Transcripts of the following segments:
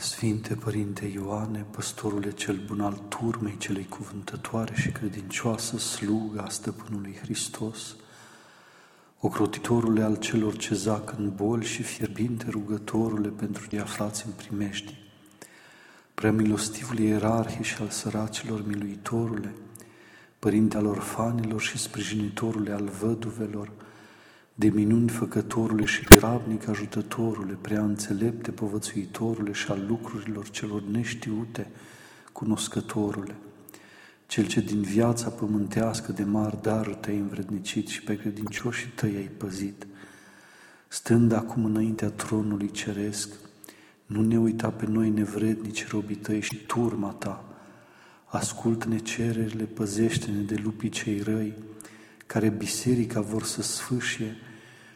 Sfinte Părinte Ioane, păstorule cel bun al turmei celei cuvântătoare și credincioasă sluga a Stăpânului Hristos, ocrotitorule al celor ce zac în boli și fierbinte rugătorule pentru cei aflați în primești, preamilostivul ierarhie și al săracilor miluitorule, Părinte al orfanilor și sprijinitorule al văduvelor, de minuni făcătorule și grabnic ajutătorule, prea înțelepte povățuitorule și al lucrurilor celor neștiute, cunoscătorule, cel ce din viața pământească de mari daruri te-ai învrednicit și pe credincioșii tăi ai păzit, stând acum înaintea tronului ceresc, nu ne uita pe noi nevrednici robii tăi și turma ta, ascultă-ne cererile, păzește-ne de lupii cei răi, care biserica vor să sfâșie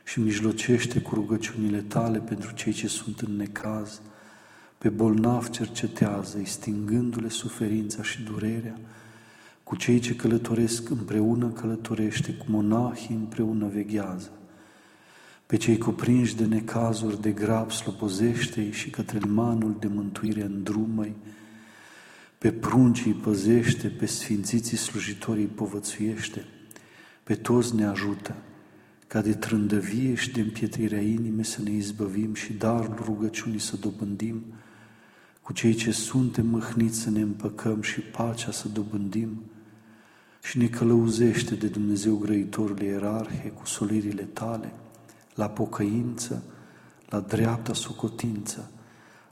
și mijlocește cu rugăciunile tale pentru cei ce sunt în necaz, pe bolnav cercetează, stingându-le suferința și durerea, cu cei ce călătoresc împreună călătorește, cu monahii împreună veghează. Pe cei cuprinși de necazuri de grab slopozește și către manul de mântuire îndrumăi, pe pruncii păzește, pe sfințiții slujitorii povățuiește, pe toți ne ajută, ca de trândăvie și de împietrirea inimii să ne izbăvim și darul rugăciunii să dobândim, cu cei ce suntem mâhniți să ne împăcăm și pacea să dobândim, și ne călăuzește de Dumnezeu grăitorul ierarhe cu solirile tale, la pocăință, la dreapta socotință,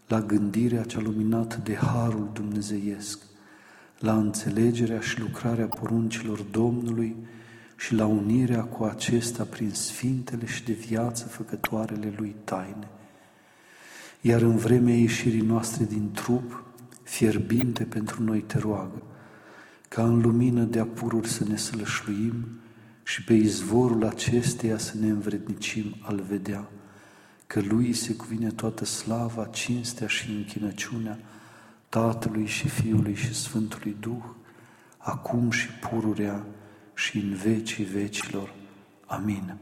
la gândirea cea luminată de harul dumnezeiesc, la înțelegerea și lucrarea poruncilor Domnului, și la unirea cu acesta prin sfintele și de viață făcătoarele lui taine. Iar în vremea ieșirii noastre din trup, fierbinte pentru noi te roagă, ca în lumină de apururi să ne sălășluim și pe izvorul acesteia să ne învrednicim al vedea, că Lui se cuvine toată slava, cinstea și închinăciunea Tatălui și Fiului și Sfântului Duh, acum și pururea și în vecii vecilor. Amin.